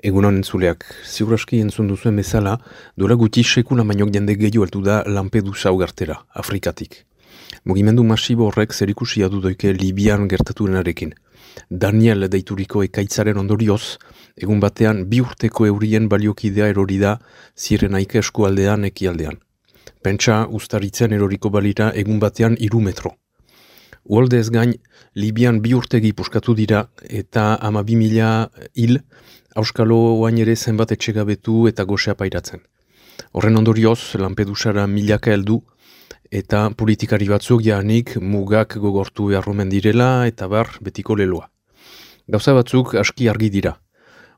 Egunon entzuleak, ziuraski entzun duzuen bezala, dola guti sekula mainok jende gehiago altu da Lampedusa ugartera, Afrikatik. Mugimendu masibo horrek zerikusia du doike Libian gertatu denarekin. Daniel deituriko ekaitzaren ondorioz, egun batean bi urteko eurien baliokidea erori da zirenaike eskualdean ekialdean. Pentsa ustaritzen eroriko balira egun batean iru metro. Uolde ez gain, Libian bi urtegi puskatu dira eta ama bi mila hil, Auskalo oain ere zenbat etxegabetu eta gosea pairatzen. Horren ondorioz, Lampedusara milaka heldu eta politikari batzuk janik mugak gogortu beharromen direla eta bar betiko leloa. Gauza batzuk aski argi dira.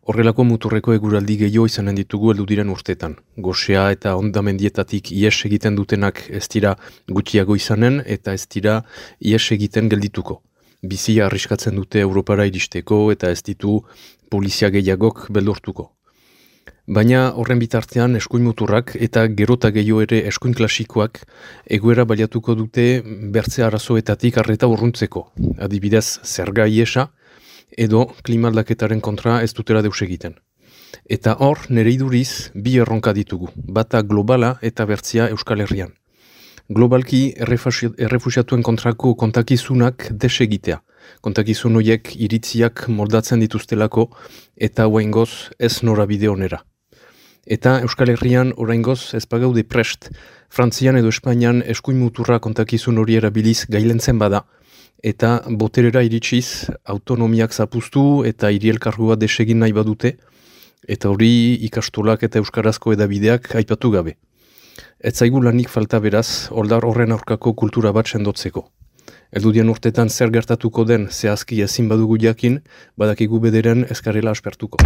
Horrelako muturreko eguraldi gehiago izanen ditugu heldu diren urtetan. Gosea eta ondamendietatik ies egiten dutenak ez dira gutxiago izanen eta ez dira ies egiten geldituko. Bizia arriskatzen dute Europara iristeko eta ez ditu polizia gehiagok beldurtuko. Baina horren bitartean eskuin muturrak eta gerota gehiago ere eskuin klasikoak egoera baliatuko dute bertze arazoetatik arreta urruntzeko. Adibidez, zerga iesa edo klimaldaketaren kontra ez dutera deus egiten. Eta hor, nire iduriz, bi erronka ditugu, bata globala eta bertzia Euskal Herrian. Globalki, errefusiatuen kontrako kontakizunak desegitea kontakizun horiek iritziak moldatzen dituztelako eta oraingoz ez norabide onera. Eta Euskal Herrian oraingoz ez pagaude prest, Frantzian edo Espainian eskuin muturra kontakizun hori erabiliz gailentzen bada, eta boterera iritsiz autonomiak zapuztu eta irielkargua desegin nahi badute, eta hori ikastolak eta euskarazko edabideak aipatu gabe. Ez zaigu lanik falta beraz, oldar horren aurkako kultura bat sendotzeko. Eldudien urtetan zer gertatuko den zehazki ezin badugu jakin, badakigu bederen eskarela aspertuko.